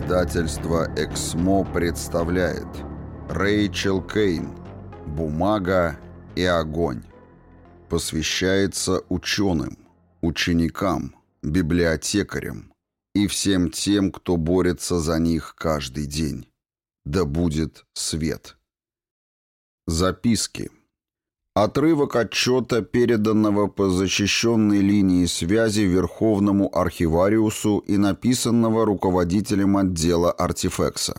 Издательство «Эксмо» представляет Рэйчел Кейн «Бумага и огонь» Посвящается ученым, ученикам, библиотекарям и всем тем, кто борется за них каждый день. Да будет свет. Записки Отрывок отчета, переданного по защищенной линии связи Верховному архивариусу и написанного руководителем отдела артефекса.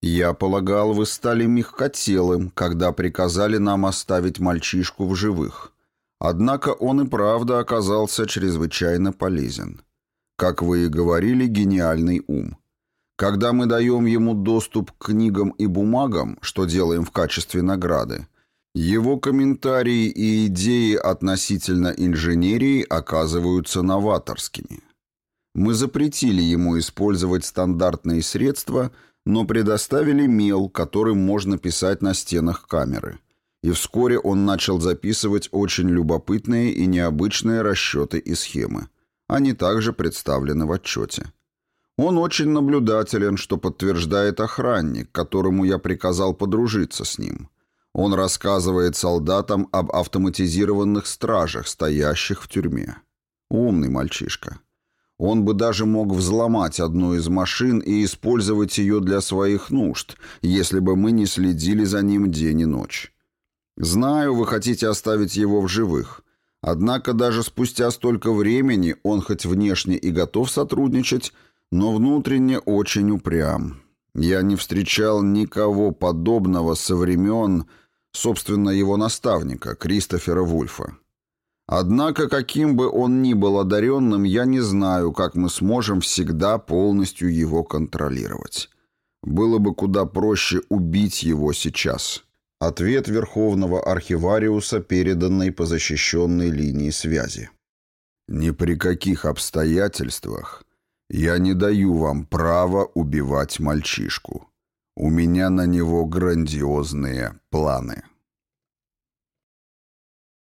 «Я полагал, вы стали мягкотелым, когда приказали нам оставить мальчишку в живых. Однако он и правда оказался чрезвычайно полезен. Как вы и говорили, гениальный ум». Когда мы даем ему доступ к книгам и бумагам, что делаем в качестве награды, его комментарии и идеи относительно инженерии оказываются новаторскими. Мы запретили ему использовать стандартные средства, но предоставили мел, которым можно писать на стенах камеры. И вскоре он начал записывать очень любопытные и необычные расчеты и схемы. Они также представлены в отчете. Он очень наблюдателен, что подтверждает охранник, которому я приказал подружиться с ним – он рассказывает солдатам об автоматизированных стражах, стоящих в тюрьме. Умный мальчишка. Он бы даже мог взломать одну из машин и использовать ее для своих нужд, если бы мы не следили за ним день и ночь. Знаю, вы хотите оставить его в живых. Однако даже спустя столько времени он хоть внешне и готов сотрудничать, но внутренне очень упрям. Я не встречал никого подобного со времен собственно, его наставника, Кристофера Вульфа. Однако, каким бы он ни был одаренным, я не знаю, как мы сможем всегда полностью его контролировать. Было бы куда проще убить его сейчас. Ответ Верховного Архивариуса, переданный по защищенной линии связи. «Ни при каких обстоятельствах я не даю вам права убивать мальчишку. У меня на него грандиозные планы.